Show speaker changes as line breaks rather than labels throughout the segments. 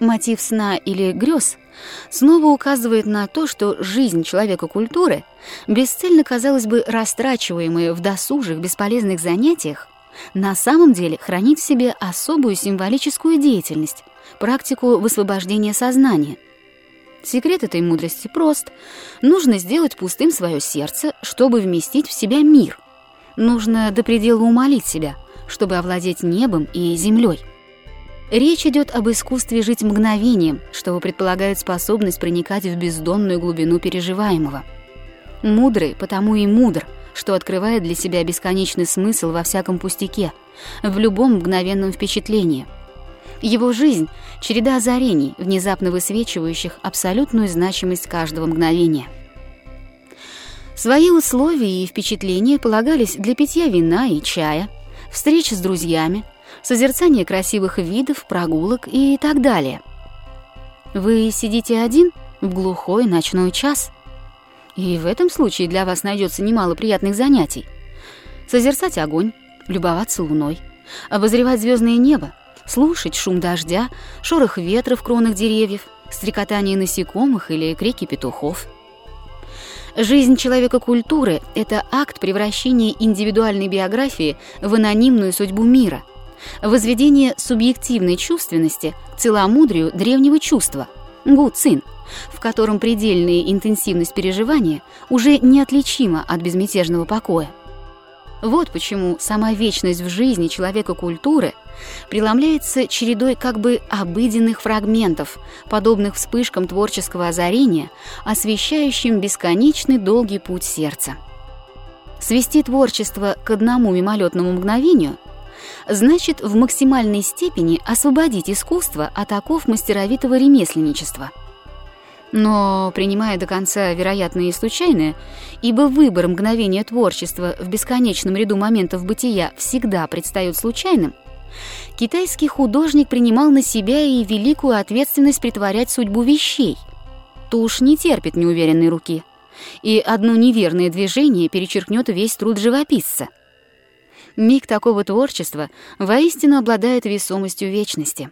Мотив сна или грез снова указывает на то, что жизнь человека культуры, бесцельно, казалось бы, растрачиваемая в досужих, бесполезных занятиях, на самом деле хранит в себе особую символическую деятельность, практику высвобождения сознания. Секрет этой мудрости прост. Нужно сделать пустым свое сердце, чтобы вместить в себя мир. Нужно до предела умолить себя, чтобы овладеть небом и землей. Речь идет об искусстве жить мгновением, что предполагает способность проникать в бездонную глубину переживаемого. Мудрый потому и мудр, что открывает для себя бесконечный смысл во всяком пустяке, в любом мгновенном впечатлении. Его жизнь — череда озарений, внезапно высвечивающих абсолютную значимость каждого мгновения. Свои условия и впечатления полагались для питья вина и чая, встреч с друзьями, созерцание красивых видов, прогулок и так далее. Вы сидите один в глухой ночной час, и в этом случае для вас найдется немало приятных занятий. Созерцать огонь, любоваться луной, обозревать звездное небо, слушать шум дождя, шорох ветра в кронах деревьев, стрекотание насекомых или крики петухов. Жизнь человека культуры — это акт превращения индивидуальной биографии в анонимную судьбу мира — возведение субъективной чувственности к целомудрию древнего чувства – гу-цин, в котором предельная интенсивность переживания уже неотличима от безмятежного покоя. Вот почему сама вечность в жизни человека культуры преломляется чередой как бы обыденных фрагментов, подобных вспышкам творческого озарения, освещающим бесконечный долгий путь сердца. Свести творчество к одному мимолетному мгновению – значит в максимальной степени освободить искусство от оков мастеровитого ремесленничества. Но, принимая до конца вероятное и случайное, ибо выбор мгновения творчества в бесконечном ряду моментов бытия всегда предстает случайным, китайский художник принимал на себя и великую ответственность притворять судьбу вещей. Тушь не терпит неуверенной руки, и одно неверное движение перечеркнет весь труд живописца — миг такого творчества воистину обладает весомостью вечности.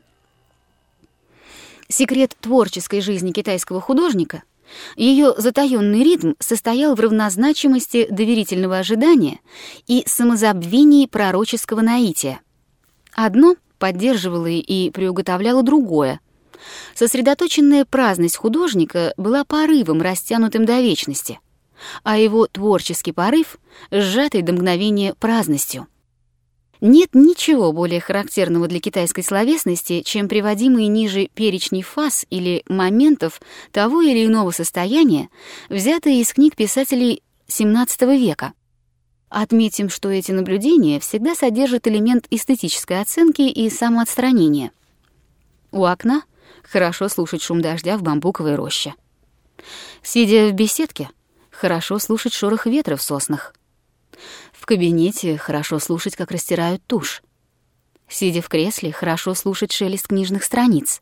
Секрет творческой жизни китайского художника — ее затаённый ритм состоял в равнозначимости доверительного ожидания и самозабвении пророческого наития. Одно поддерживало и приуготовляло другое. Сосредоточенная праздность художника была порывом, растянутым до вечности, а его творческий порыв — сжатый до мгновения праздностью. Нет ничего более характерного для китайской словесности, чем приводимые ниже перечни фаз или моментов того или иного состояния, взятые из книг писателей XVII века. Отметим, что эти наблюдения всегда содержат элемент эстетической оценки и самоотстранения. У окна хорошо слушать шум дождя в бамбуковой роще. Сидя в беседке, хорошо слушать шорох ветра в соснах. В кабинете хорошо слушать, как растирают тушь. Сидя в кресле, хорошо слушать шелест книжных страниц.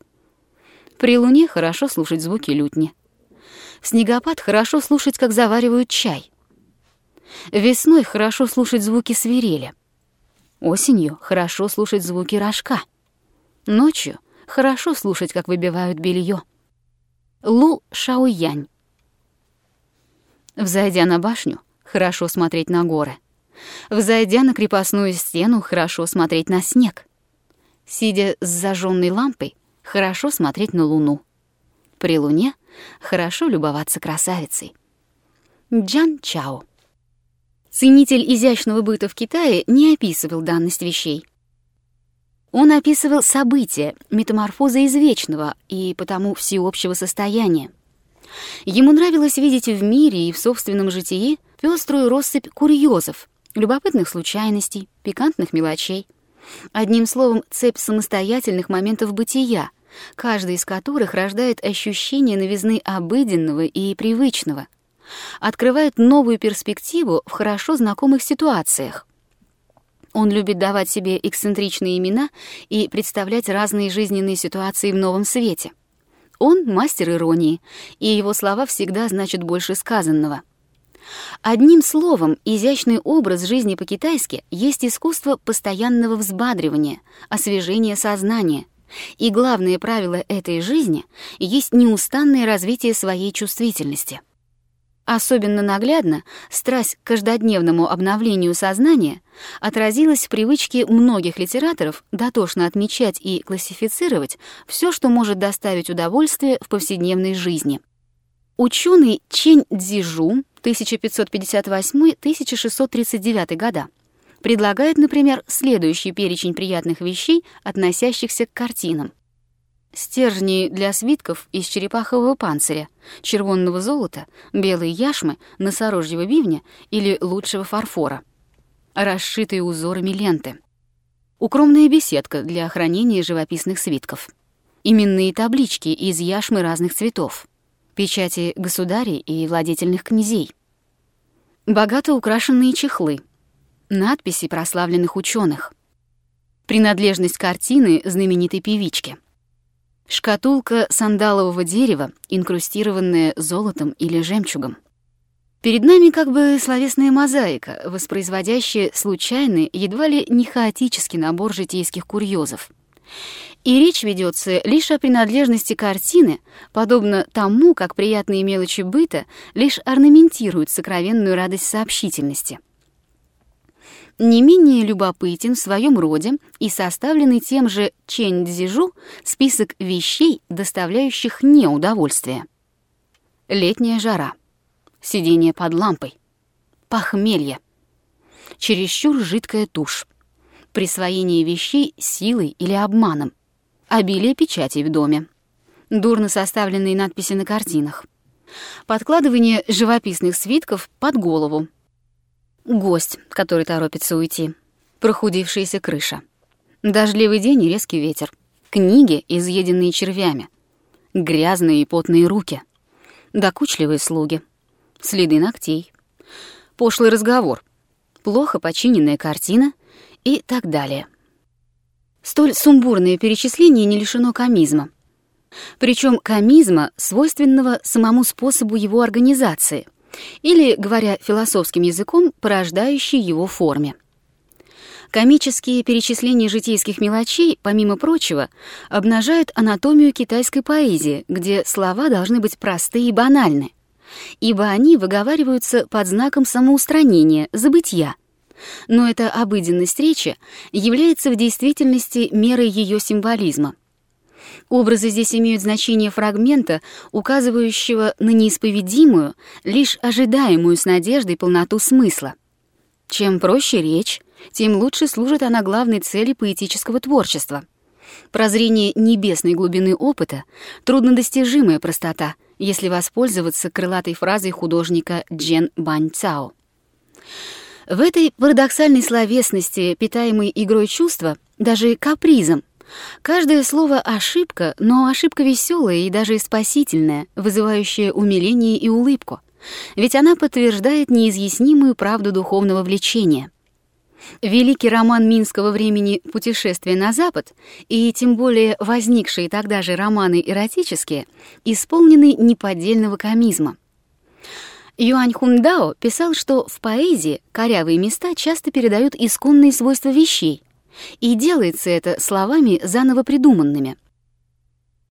При луне хорошо слушать звуки лютни. В снегопад хорошо слушать, как заваривают чай. Весной хорошо слушать звуки свирели. Осенью хорошо слушать звуки рожка. Ночью хорошо слушать, как выбивают белье. Лу Шаоянь. Взойдя на башню, хорошо смотреть на горы. Взойдя на крепостную стену, хорошо смотреть на снег. Сидя с зажженной лампой, хорошо смотреть на луну. При луне хорошо любоваться красавицей. Джан Чао. Ценитель изящного быта в Китае не описывал данность вещей. Он описывал события, метаморфозы извечного и потому всеобщего состояния. Ему нравилось видеть в мире и в собственном житии пеструю россыпь курьезов, любопытных случайностей, пикантных мелочей. Одним словом, цепь самостоятельных моментов бытия, каждый из которых рождает ощущение новизны обыденного и привычного, открывает новую перспективу в хорошо знакомых ситуациях. Он любит давать себе эксцентричные имена и представлять разные жизненные ситуации в новом свете. Он — мастер иронии, и его слова всегда значат больше сказанного — Одним словом, изящный образ жизни по-китайски есть искусство постоянного взбадривания, освежения сознания, И главное правило этой жизни есть неустанное развитие своей чувствительности. Особенно наглядно страсть к каждодневному обновлению сознания отразилась в привычке многих литераторов дотошно отмечать и классифицировать все, что может доставить удовольствие в повседневной жизни. Ученый Чень Цзижу 1558-1639 года предлагает, например, следующий перечень приятных вещей, относящихся к картинам. Стержни для свитков из черепахового панциря, червонного золота, белые яшмы, носорожьего бивня или лучшего фарфора. Расшитые узорами ленты. Укромная беседка для хранения живописных свитков. Именные таблички из яшмы разных цветов. Печати государей и владетельных князей. Богато украшенные чехлы. Надписи прославленных ученых. Принадлежность картины знаменитой певички — Шкатулка сандалового дерева, инкрустированная золотом или жемчугом. Перед нами как бы словесная мозаика, воспроизводящая случайный, едва ли не хаотический набор житейских курьезов. И речь ведется лишь о принадлежности картины, подобно тому, как приятные мелочи быта лишь орнаментируют сокровенную радость сообщительности — не менее любопытен в своем роде и составленный тем же Чэнь Цзижу список вещей, доставляющих неудовольствие. Летняя жара, сидение под лампой, похмелье, чересчур жидкая тушь, присвоение вещей силой или обманом, обилие печатей в доме, дурно составленные надписи на картинах, подкладывание живописных свитков под голову, Гость, который торопится уйти. Прохудившаяся крыша. Дождливый день и резкий ветер. Книги, изъеденные червями. Грязные и потные руки. Докучливые слуги. Следы ногтей. Пошлый разговор. Плохо починенная картина и так далее. Столь сумбурное перечисление не лишено комизма. Причем комизма, свойственного самому способу его организации — или, говоря философским языком, порождающей его форме. Комические перечисления житейских мелочей, помимо прочего, обнажают анатомию китайской поэзии, где слова должны быть просты и банальны, ибо они выговариваются под знаком самоустранения, забытья. Но эта обыденность речи является в действительности мерой ее символизма. Образы здесь имеют значение фрагмента, указывающего на неисповедимую, лишь ожидаемую с надеждой полноту смысла. Чем проще речь, тем лучше служит она главной цели поэтического творчества. Прозрение небесной глубины опыта — труднодостижимая простота, если воспользоваться крылатой фразой художника Джен Бань Цао. В этой парадоксальной словесности, питаемой игрой чувства, даже капризом, Каждое слово — ошибка, но ошибка веселая и даже спасительная, вызывающая умиление и улыбку. Ведь она подтверждает неизъяснимую правду духовного влечения. Великий роман минского времени «Путешествие на Запад» и тем более возникшие тогда же романы эротические исполнены неподдельного комизма. Юань Хундао писал, что в поэзии корявые места часто передают исконные свойства вещей — и делается это словами заново придуманными —